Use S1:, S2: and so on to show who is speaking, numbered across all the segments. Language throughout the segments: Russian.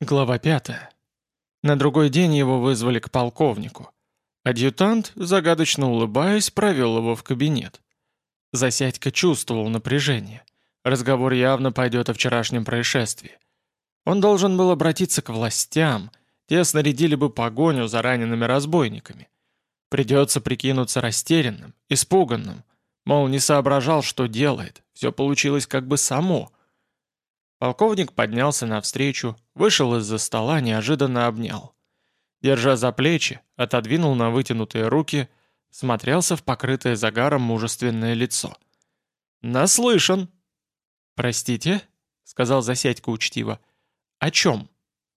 S1: Глава 5. На другой день его вызвали к полковнику. Адъютант, загадочно улыбаясь, провел его в кабинет. Засядька чувствовал напряжение. Разговор явно пойдет о вчерашнем происшествии. Он должен был обратиться к властям, те снарядили бы погоню за ранеными разбойниками. Придется прикинуться растерянным, испуганным, мол, не соображал, что делает, все получилось как бы само — Полковник поднялся навстречу, вышел из-за стола, неожиданно обнял. Держа за плечи, отодвинул на вытянутые руки, смотрелся в покрытое загаром мужественное лицо. «Наслышан!» «Простите?» — сказал Засядько учтиво. «О чем?»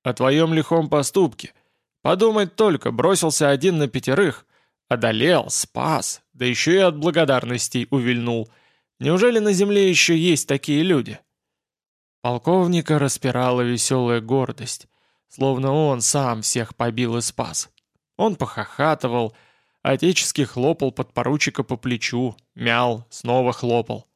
S1: «О твоем лихом поступке. Подумать только, бросился один на пятерых. Одолел, спас, да еще и от благодарностей увильнул. Неужели на земле еще есть такие люди?» Полковника распирала веселая гордость, словно он сам всех побил и спас. Он похохатывал, отечески хлопал подпоручика по плечу, мял, снова хлопал.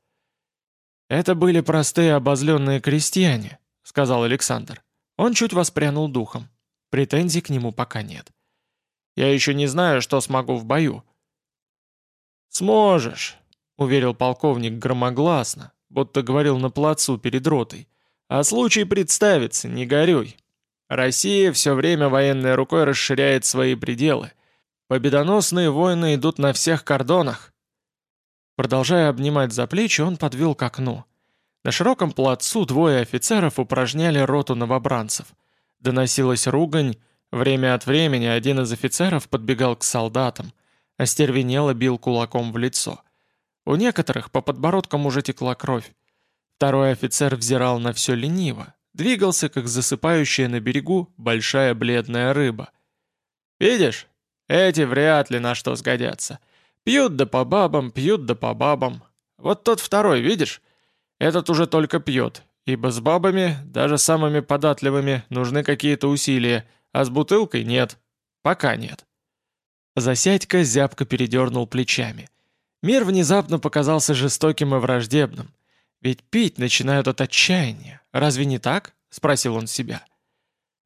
S1: «Это были простые обозленные крестьяне», — сказал Александр. Он чуть воспрянул духом. Претензий к нему пока нет. «Я еще не знаю, что смогу в бою». «Сможешь», — уверил полковник громогласно, будто говорил на плацу перед ротой. А случай представится, не горюй. Россия все время военной рукой расширяет свои пределы. Победоносные войны идут на всех кордонах. Продолжая обнимать за плечи, он подвел к окну. На широком плацу двое офицеров упражняли роту новобранцев. Доносилась ругань, время от времени один из офицеров подбегал к солдатам, остервенело бил кулаком в лицо. У некоторых по подбородкам уже текла кровь. Второй офицер взирал на все лениво, двигался, как засыпающая на берегу большая бледная рыба. «Видишь, эти вряд ли на что сгодятся. Пьют да по бабам, пьют да по бабам. Вот тот второй, видишь? Этот уже только пьет, ибо с бабами, даже самыми податливыми, нужны какие-то усилия, а с бутылкой нет. Пока нет». Засядька зябко передернул плечами. Мир внезапно показался жестоким и враждебным. Ведь пить начинают от отчаяния. Разве не так? Спросил он себя.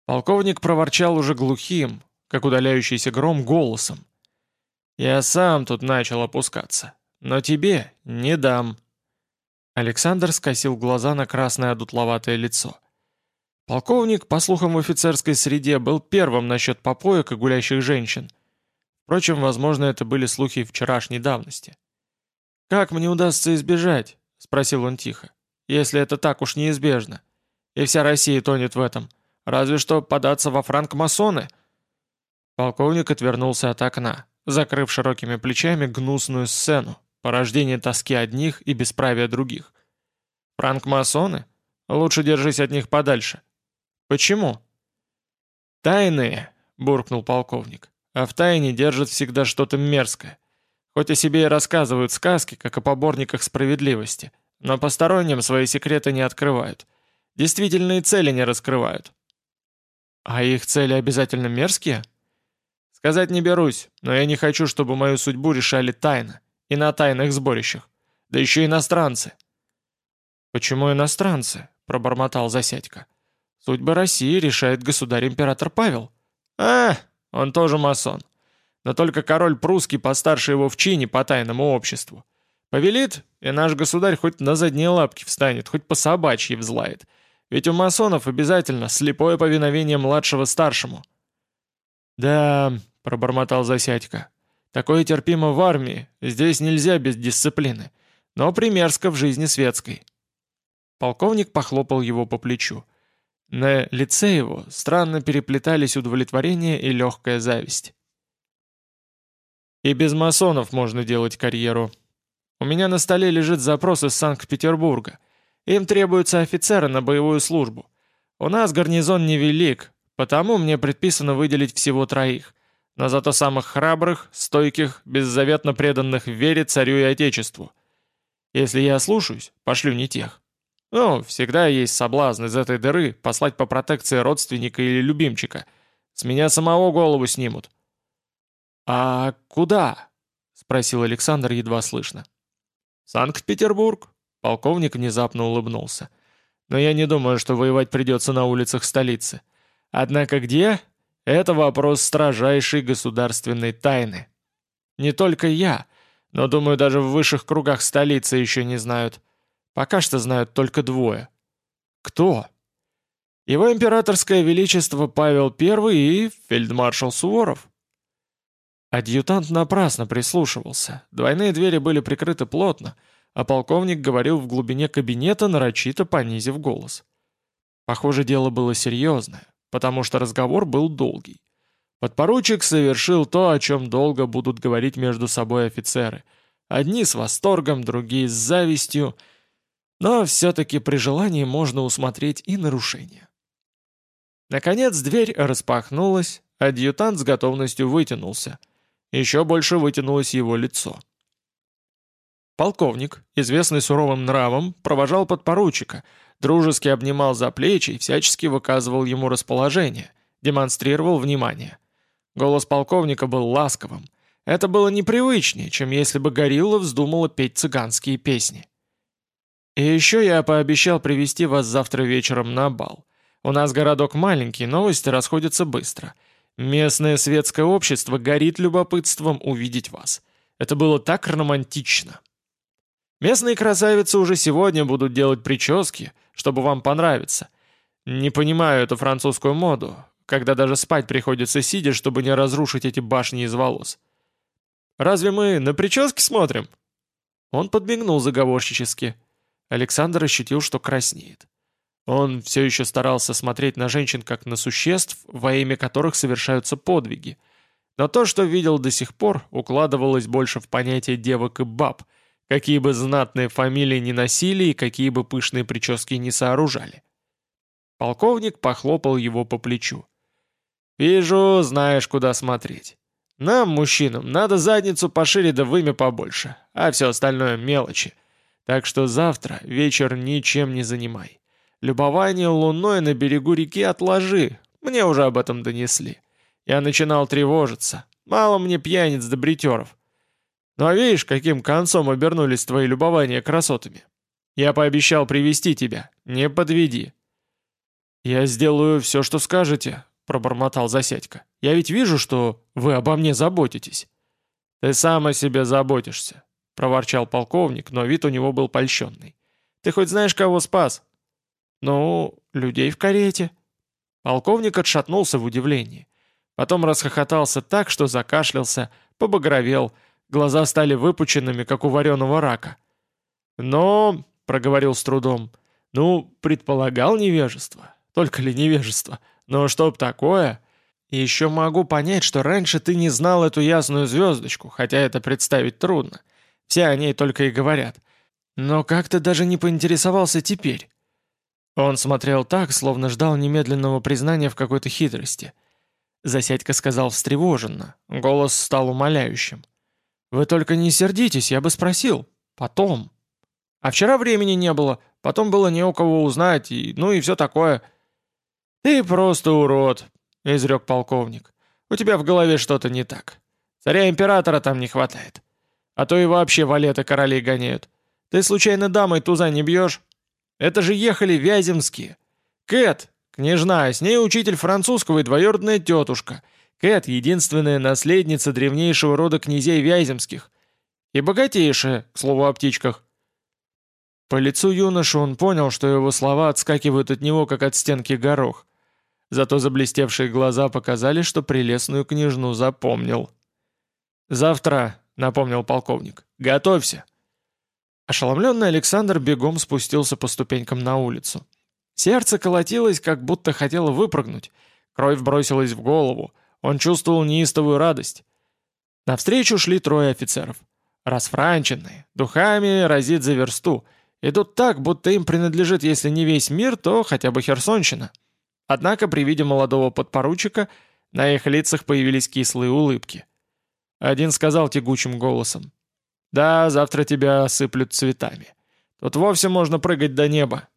S1: Полковник проворчал уже глухим, как удаляющийся гром, голосом. «Я сам тут начал опускаться, но тебе не дам». Александр скосил глаза на красное одутловатое лицо. Полковник, по слухам в офицерской среде, был первым насчет попоек и гулящих женщин. Впрочем, возможно, это были слухи вчерашней давности. «Как мне удастся избежать? — спросил он тихо. «Если это так уж неизбежно, и вся Россия тонет в этом, разве что податься во франкмасоны?» Полковник отвернулся от окна, закрыв широкими плечами гнусную сцену, порождение тоски одних и бесправия других. «Франкмасоны? Лучше держись от них подальше». «Почему?» «Тайные», — буркнул полковник, «а в тайне держат всегда что-то мерзкое. Хоть о себе и рассказывают сказки, как о поборниках справедливости, но посторонним свои секреты не открывают. Действительные цели не раскрывают. А их цели обязательно мерзкие? Сказать не берусь, но я не хочу, чтобы мою судьбу решали тайно и на тайных сборищах. Да еще иностранцы. «Почему иностранцы?» — пробормотал Засядько. «Судьба России решает государь-император Павел». «А, он тоже масон но только король прусский постарше его в чине по тайному обществу. Повелит, и наш государь хоть на задние лапки встанет, хоть по собачьи взлает. Ведь у масонов обязательно слепое повиновение младшего старшему. «Да», — пробормотал Засядько, — «такое терпимо в армии, здесь нельзя без дисциплины, но примерзко в жизни светской». Полковник похлопал его по плечу. На лице его странно переплетались удовлетворение и легкая зависть. И без масонов можно делать карьеру. У меня на столе лежит запрос из Санкт-Петербурга. Им требуются офицеры на боевую службу. У нас гарнизон невелик, потому мне предписано выделить всего троих. Но зато самых храбрых, стойких, беззаветно преданных вере царю и отечеству. Если я ослушаюсь, пошлю не тех. Ну, всегда есть соблазн из этой дыры послать по протекции родственника или любимчика. С меня самого голову снимут. «А куда?» — спросил Александр едва слышно. «Санкт-Петербург», — полковник внезапно улыбнулся. «Но я не думаю, что воевать придется на улицах столицы. Однако где? Это вопрос строжайшей государственной тайны. Не только я, но, думаю, даже в высших кругах столицы еще не знают. Пока что знают только двое. Кто? Его императорское величество Павел I и фельдмаршал Суворов. Адъютант напрасно прислушивался. Двойные двери были прикрыты плотно, а полковник говорил в глубине кабинета, нарочито понизив голос. Похоже, дело было серьезное, потому что разговор был долгий. Подпоручик совершил то, о чем долго будут говорить между собой офицеры. Одни с восторгом, другие с завистью, но все-таки при желании можно усмотреть и нарушения. Наконец дверь распахнулась, адъютант с готовностью вытянулся. Еще больше вытянулось его лицо. Полковник, известный суровым нравом, провожал подпоручика, дружески обнимал за плечи и всячески выказывал ему расположение, демонстрировал внимание. Голос полковника был ласковым. Это было непривычнее, чем если бы горилла вздумала петь цыганские песни. «И еще я пообещал привести вас завтра вечером на бал. У нас городок маленький, новости расходятся быстро. Местное светское общество горит любопытством увидеть вас. Это было так романтично. Местные красавицы уже сегодня будут делать прически, чтобы вам понравиться. Не понимаю эту французскую моду, когда даже спать приходится сидя, чтобы не разрушить эти башни из волос. Разве мы на прически смотрим?» Он подмигнул заговорщически. Александр ощутил, что краснеет. Он все еще старался смотреть на женщин как на существ, во имя которых совершаются подвиги. Но то, что видел до сих пор, укладывалось больше в понятие девок и баб, какие бы знатные фамилии не носили и какие бы пышные прически не сооружали. Полковник похлопал его по плечу. «Вижу, знаешь, куда смотреть. Нам, мужчинам, надо задницу пошире да вымя побольше, а все остальное мелочи. Так что завтра вечер ничем не занимай. Любование луной на берегу реки отложи, мне уже об этом донесли. Я начинал тревожиться. Мало мне пьяниц да бритеров. Ну а видишь, каким концом обернулись твои любования красотами? Я пообещал привести тебя, не подведи. Я сделаю все, что скажете, пробормотал Засядько. Я ведь вижу, что вы обо мне заботитесь. Ты сам о себе заботишься, проворчал полковник, но вид у него был польщенный. Ты хоть знаешь, кого спас? «Ну, людей в карете». Полковник отшатнулся в удивлении. Потом расхохотался так, что закашлялся, побагровел, глаза стали выпученными, как у вареного рака. «Но», — проговорил с трудом, — «ну, предполагал невежество. Только ли невежество? Но чтоб такое...» «Еще могу понять, что раньше ты не знал эту ясную звездочку, хотя это представить трудно. Все о ней только и говорят. Но как ты даже не поинтересовался теперь?» Он смотрел так, словно ждал немедленного признания в какой-то хитрости. Засядька сказал встревоженно, голос стал умоляющим. «Вы только не сердитесь, я бы спросил. Потом. А вчера времени не было, потом было не у кого узнать, и, ну и все такое». «Ты просто урод», — изрек полковник. «У тебя в голове что-то не так. Царя-императора там не хватает. А то и вообще валеты королей гоняют. Ты случайно дамой туза не бьешь?» Это же ехали Вяземские. Кэт, княжна, с ней учитель французского и двоюродная тетушка. Кэт — единственная наследница древнейшего рода князей Вяземских. И богатейшая, к слову о птичках. По лицу юноши он понял, что его слова отскакивают от него, как от стенки горох. Зато заблестевшие глаза показали, что прелестную княжну запомнил. «Завтра», — напомнил полковник, — «готовься. Ошеломленный Александр бегом спустился по ступенькам на улицу. Сердце колотилось, как будто хотело выпрыгнуть. Кровь бросилась в голову. Он чувствовал неистовую радость. Навстречу шли трое офицеров. Расфранченные, духами разит за версту. Идут так, будто им принадлежит, если не весь мир, то хотя бы Херсонщина. Однако при виде молодого подпоручика на их лицах появились кислые улыбки. Один сказал тягучим голосом. Да, завтра тебя осыплют цветами. Тут вовсе можно прыгать до неба.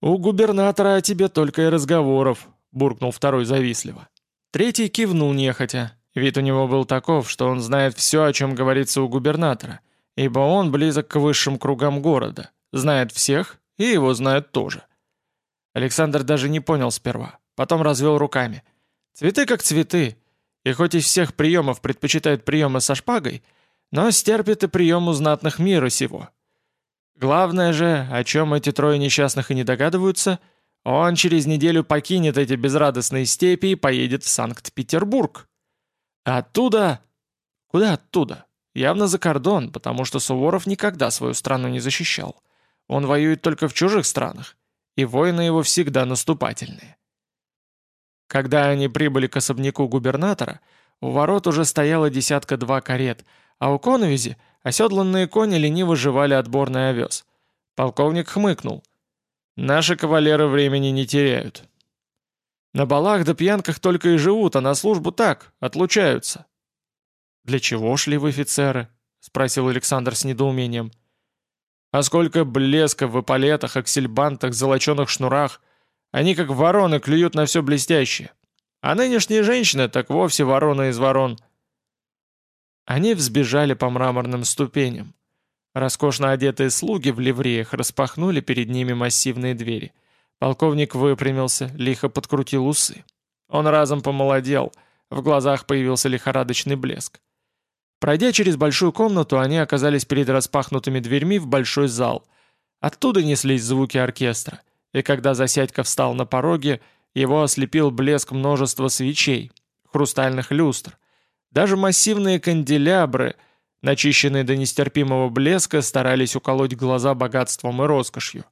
S1: У губернатора о тебе только и разговоров, буркнул второй завистливо. Третий кивнул нехотя. Вид у него был таков, что он знает все, о чем говорится у губернатора, ибо он близок к высшим кругам города, знает всех, и его знают тоже. Александр даже не понял сперва, потом развел руками. «Цветы как цветы, и хоть из всех приемов предпочитают приемы со шпагой, но стерпит и прием у знатных мира сего. Главное же, о чем эти трое несчастных и не догадываются, он через неделю покинет эти безрадостные степи и поедет в Санкт-Петербург. оттуда... Куда оттуда? Явно за кордон, потому что Суворов никогда свою страну не защищал. Он воюет только в чужих странах, и войны его всегда наступательные. Когда они прибыли к особняку губернатора, у ворот уже стояла десятка-два карет, а у коновизи оседланные кони лениво жевали отборный овес. Полковник хмыкнул. «Наши кавалеры времени не теряют». «На балах да пьянках только и живут, а на службу так, отлучаются». «Для чего шли в офицеры?» — спросил Александр с недоумением. «А сколько блеска в эполетах, аксельбантах, золоченых шнурах! Они как вороны клюют на все блестящее. А нынешние женщины так вовсе вороны из ворон». Они взбежали по мраморным ступеням. Роскошно одетые слуги в ливреях распахнули перед ними массивные двери. Полковник выпрямился, лихо подкрутил усы. Он разом помолодел, в глазах появился лихорадочный блеск. Пройдя через большую комнату, они оказались перед распахнутыми дверьми в большой зал. Оттуда неслись звуки оркестра, и когда Засядько встал на пороге, его ослепил блеск множества свечей, хрустальных люстр. Даже массивные канделябры, начищенные до нестерпимого блеска, старались уколоть глаза богатством и роскошью.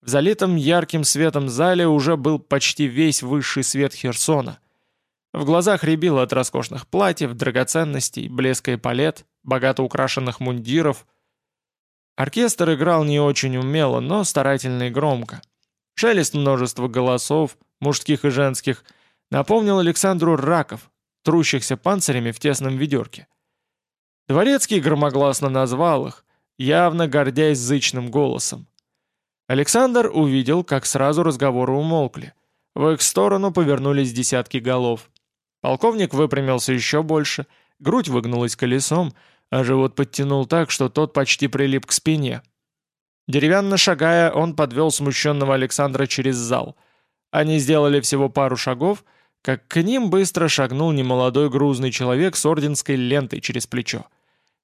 S1: В залитом ярким светом зале уже был почти весь высший свет Херсона — в глазах рябило от роскошных платьев, драгоценностей, блеска и палет, богато украшенных мундиров. Оркестр играл не очень умело, но старательно и громко. Шелест множества голосов, мужских и женских, напомнил Александру раков, трущихся панцирями в тесном ведерке. Дворецкий громогласно назвал их, явно гордясь зычным голосом. Александр увидел, как сразу разговоры умолкли. В их сторону повернулись десятки голов. Полковник выпрямился еще больше, грудь выгнулась колесом, а живот подтянул так, что тот почти прилип к спине. Деревянно шагая, он подвел смущенного Александра через зал. Они сделали всего пару шагов, как к ним быстро шагнул немолодой грузный человек с орденской лентой через плечо.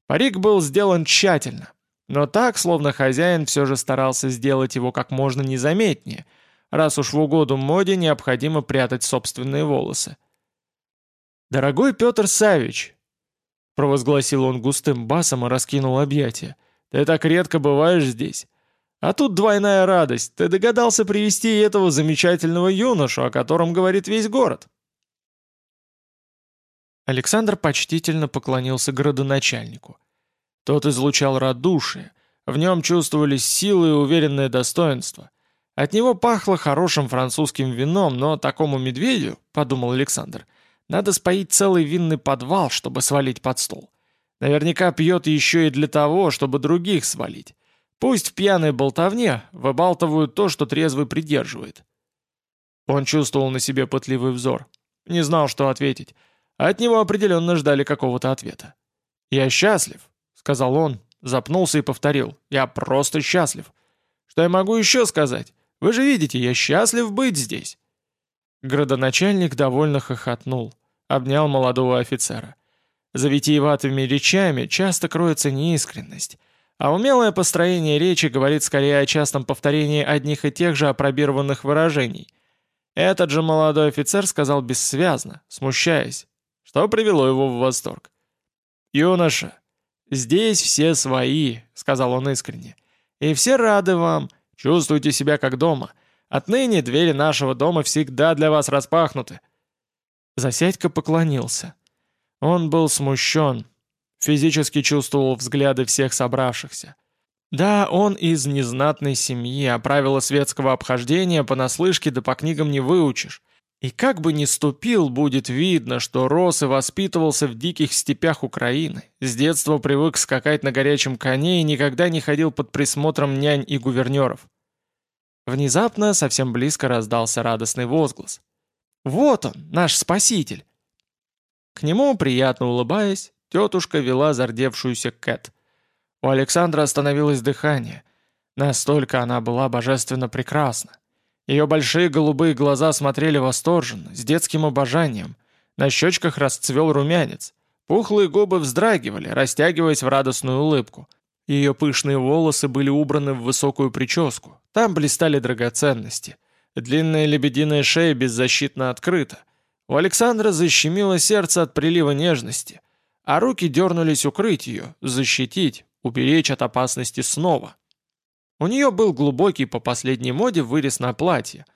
S1: Парик был сделан тщательно, но так, словно хозяин все же старался сделать его как можно незаметнее, раз уж в угоду моде необходимо прятать собственные волосы. «Дорогой Петр Савич!» провозгласил он густым басом и раскинул объятия. «Ты так редко бываешь здесь. А тут двойная радость. Ты догадался привести этого замечательного юношу, о котором говорит весь город». Александр почтительно поклонился градоначальнику. Тот излучал радушие, в нем чувствовались силы и уверенное достоинство. От него пахло хорошим французским вином, но такому медведю, подумал Александр, — надо споить целый винный подвал, чтобы свалить под стол. Наверняка пьет еще и для того, чтобы других свалить. Пусть в пьяной болтовне выбалтывают то, что трезвый придерживает. Он чувствовал на себе пытливый взор. Не знал, что ответить. от него определенно ждали какого-то ответа. «Я счастлив», — сказал он, запнулся и повторил. «Я просто счастлив. Что я могу еще сказать? Вы же видите, я счастлив быть здесь». Градоначальник довольно хохотнул, обнял молодого офицера. За витиеватыми речами часто кроется неискренность, а умелое построение речи говорит скорее о частом повторении одних и тех же опробированных выражений. Этот же молодой офицер сказал бессвязно, смущаясь, что привело его в восторг. «Юноша, здесь все свои», — сказал он искренне, — «и все рады вам, чувствуйте себя как дома». Отныне двери нашего дома всегда для вас распахнуты». Засядько поклонился. Он был смущен, физически чувствовал взгляды всех собравшихся. Да, он из незнатной семьи, а правила светского обхождения понаслышке да по книгам не выучишь. И как бы ни ступил, будет видно, что рос и воспитывался в диких степях Украины, с детства привык скакать на горячем коне и никогда не ходил под присмотром нянь и гувернеров. Внезапно совсем близко раздался радостный возглас. «Вот он, наш спаситель!» К нему, приятно улыбаясь, тетушка вела зардевшуюся Кэт. У Александра остановилось дыхание. Настолько она была божественно прекрасна. Ее большие голубые глаза смотрели восторженно, с детским обожанием. На щечках расцвел румянец. Пухлые губы вздрагивали, растягиваясь в радостную улыбку. Ее пышные волосы были убраны в высокую прическу. Там блистали драгоценности. Длинная лебединая шея беззащитно открыта. У Александра защемило сердце от прилива нежности, а руки дернулись укрыть ее, защитить, уберечь от опасности снова. У нее был глубокий по последней моде вырез на платье.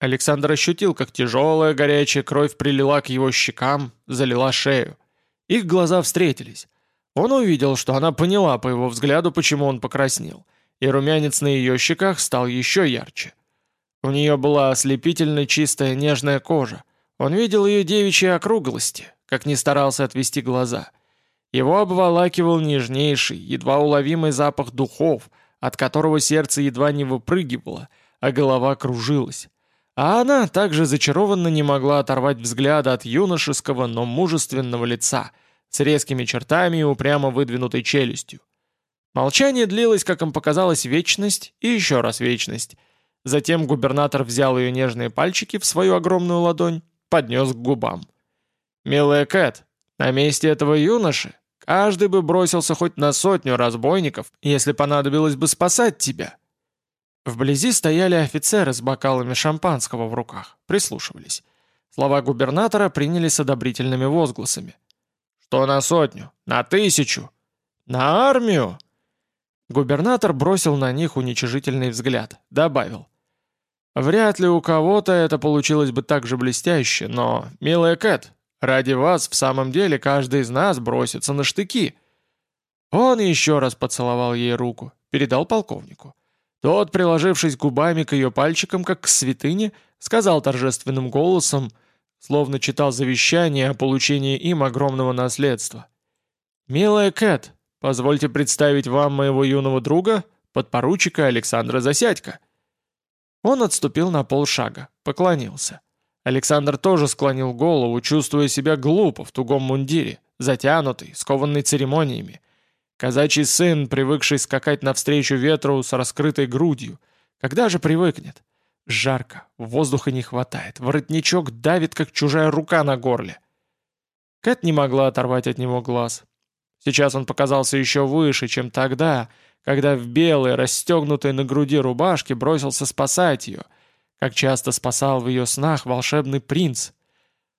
S1: Александр ощутил, как тяжелая горячая кровь прилила к его щекам, залила шею. Их глаза встретились. Он увидел, что она поняла по его взгляду, почему он покраснел, и румянец на ее щеках стал еще ярче. У нее была ослепительно чистая нежная кожа. Он видел ее девичьи округлости, как не старался отвести глаза. Его обволакивал нежнейший, едва уловимый запах духов — от которого сердце едва не выпрыгивало, а голова кружилась. А она также зачарованно не могла оторвать взгляда от юношеского, но мужественного лица, с резкими чертами и упрямо выдвинутой челюстью. Молчание длилось, как им показалось, вечность и еще раз вечность. Затем губернатор взял ее нежные пальчики в свою огромную ладонь, поднес к губам. «Милая Кэт, на месте этого юноши Каждый бы бросился хоть на сотню разбойников, если понадобилось бы спасать тебя. Вблизи стояли офицеры с бокалами шампанского в руках, прислушивались. Слова губернатора приняли с одобрительными возгласами. «Что на сотню? На тысячу? На армию?» Губернатор бросил на них уничижительный взгляд, добавил. «Вряд ли у кого-то это получилось бы так же блестяще, но, милая Кэт, Ради вас в самом деле каждый из нас бросится на штыки». Он еще раз поцеловал ей руку, передал полковнику. Тот, приложившись губами к ее пальчикам, как к святыне, сказал торжественным голосом, словно читал завещание о получении им огромного наследства. «Милая Кэт, позвольте представить вам моего юного друга, подпоручика Александра Засядько». Он отступил на полшага, поклонился. Александр тоже склонил голову, чувствуя себя глупо в тугом мундире, затянутый, скованный церемониями. Казачий сын, привыкший скакать навстречу ветру с раскрытой грудью. Когда же привыкнет? Жарко, воздуха не хватает, воротничок давит, как чужая рука на горле. Кэт не могла оторвать от него глаз. Сейчас он показался еще выше, чем тогда, когда в белой, расстегнутой на груди рубашке бросился спасать ее — как часто спасал в ее снах волшебный принц.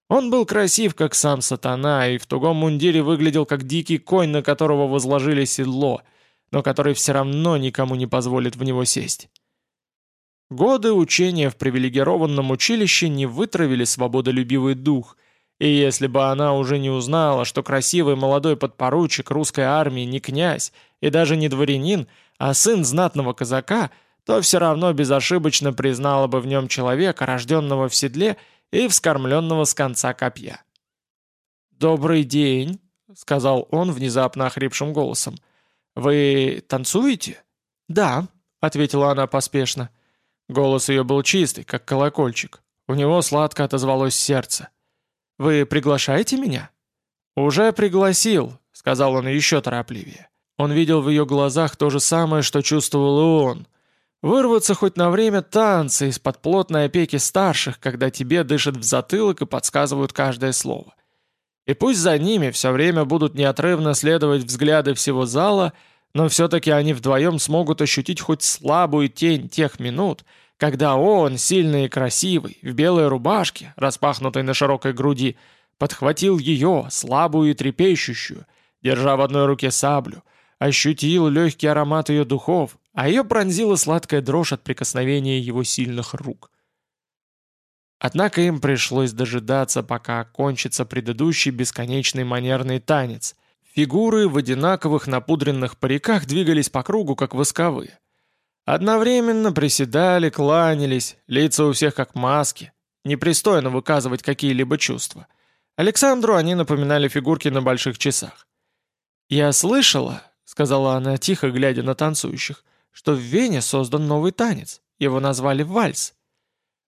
S1: Он был красив, как сам сатана, и в тугом мундире выглядел как дикий конь, на которого возложили седло, но который все равно никому не позволит в него сесть. Годы учения в привилегированном училище не вытравили свободолюбивый дух, и если бы она уже не узнала, что красивый молодой подпоручик русской армии не князь и даже не дворянин, а сын знатного казака — то все равно безошибочно признала бы в нем человека, рожденного в седле и вскормленного с конца копья. «Добрый день», — сказал он внезапно охрипшим голосом. «Вы танцуете?» «Да», — ответила она поспешно. Голос ее был чистый, как колокольчик. У него сладко отозвалось сердце. «Вы приглашаете меня?» «Уже пригласил», — сказал он еще торопливее. Он видел в ее глазах то же самое, что чувствовал и он — Вырваться хоть на время танца из-под плотной опеки старших, когда тебе дышат в затылок и подсказывают каждое слово. И пусть за ними все время будут неотрывно следовать взгляды всего зала, но все-таки они вдвоем смогут ощутить хоть слабую тень тех минут, когда он, сильный и красивый, в белой рубашке, распахнутой на широкой груди, подхватил ее, слабую и трепещущую, держа в одной руке саблю, ощутил легкий аромат ее духов, а ее пронзила сладкая дрожь от прикосновения его сильных рук. Однако им пришлось дожидаться, пока окончится предыдущий бесконечный манерный танец. Фигуры в одинаковых напудренных париках двигались по кругу, как восковые. Одновременно приседали, кланялись, лица у всех как маски. Непристойно выказывать какие-либо чувства. Александру они напоминали фигурки на больших часах. «Я слышала», — сказала она тихо, глядя на танцующих, — что в Вене создан новый танец. Его назвали вальс.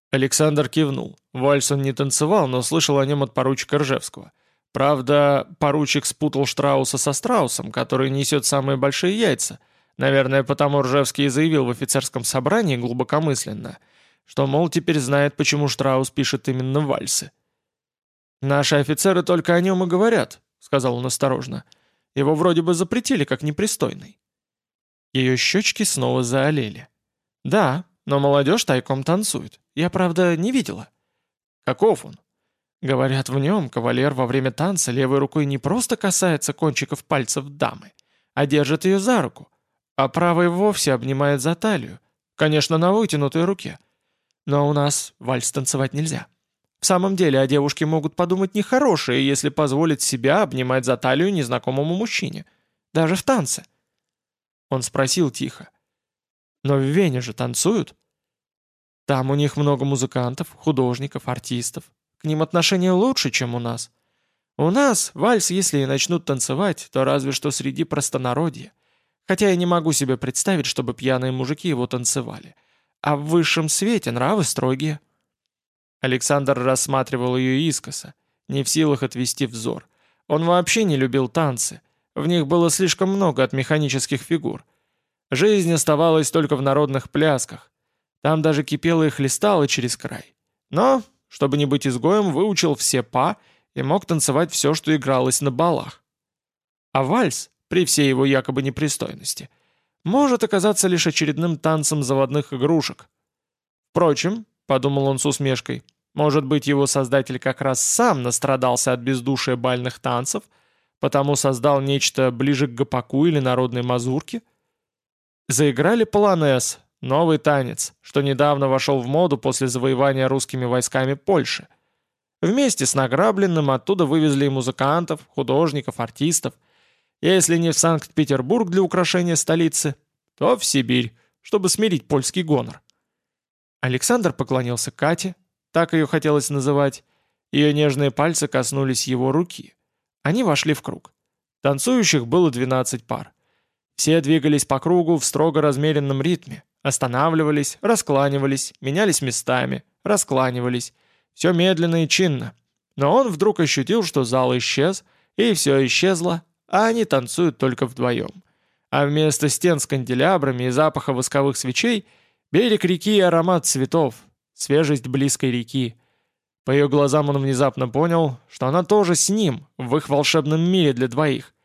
S1: Александр кивнул. Вальс он не танцевал, но слышал о нем от поручика Ржевского. Правда, поручик спутал Штрауса со Страусом, который несет самые большие яйца. Наверное, потому Ржевский заявил в офицерском собрании глубокомысленно, что, мол, теперь знает, почему Штраус пишет именно вальсы. «Наши офицеры только о нем и говорят», — сказал он осторожно. «Его вроде бы запретили, как непристойный». Ее щечки снова заолели. «Да, но молодежь тайком танцует. Я, правда, не видела». «Каков он?» Говорят, в нем кавалер во время танца левой рукой не просто касается кончиков пальцев дамы, а держит ее за руку, а правой вовсе обнимает за талию, конечно, на вытянутой руке. Но у нас вальс танцевать нельзя. В самом деле, а девушки могут подумать нехорошее, если позволить себя обнимать за талию незнакомому мужчине. Даже в танце. Он спросил тихо. «Но в Вене же танцуют?» «Там у них много музыкантов, художников, артистов. К ним отношение лучше, чем у нас. У нас вальс, если и начнут танцевать, то разве что среди простонародья. Хотя я не могу себе представить, чтобы пьяные мужики его танцевали. А в высшем свете нравы строгие». Александр рассматривал ее искоса, не в силах отвести взор. Он вообще не любил танцы. В них было слишком много от механических фигур. Жизнь оставалась только в народных плясках. Там даже кипело и хлестало через край. Но, чтобы не быть изгоем, выучил все па и мог танцевать все, что игралось на балах. А вальс, при всей его якобы непристойности, может оказаться лишь очередным танцем заводных игрушек. Впрочем, подумал он с усмешкой, может быть его создатель как раз сам настрадался от бездушия бальных танцев, потому создал нечто ближе к гопаку или народной мазурке? Заиграли полонез, новый танец, что недавно вошел в моду после завоевания русскими войсками Польши. Вместе с награбленным оттуда вывезли и музыкантов, художников, артистов. Если не в Санкт-Петербург для украшения столицы, то в Сибирь, чтобы смирить польский гонор. Александр поклонился Кате, так ее хотелось называть. Ее нежные пальцы коснулись его руки. Они вошли в круг. Танцующих было 12 пар. Все двигались по кругу в строго размеренном ритме, останавливались, раскланивались, менялись местами, раскланивались. Все медленно и чинно. Но он вдруг ощутил, что зал исчез, и все исчезло, а они танцуют только вдвоем. А вместо стен с канделябрами и запаха восковых свечей — берег реки и аромат цветов, свежесть близкой реки. По ее глазам он внезапно понял, что она тоже с ним, в их волшебном мире для двоих.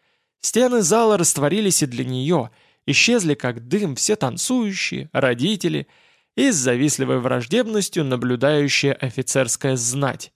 S1: Стены зала растворились и для нее, исчезли как дым все танцующие, родители и с завистливой враждебностью наблюдающая офицерская знать.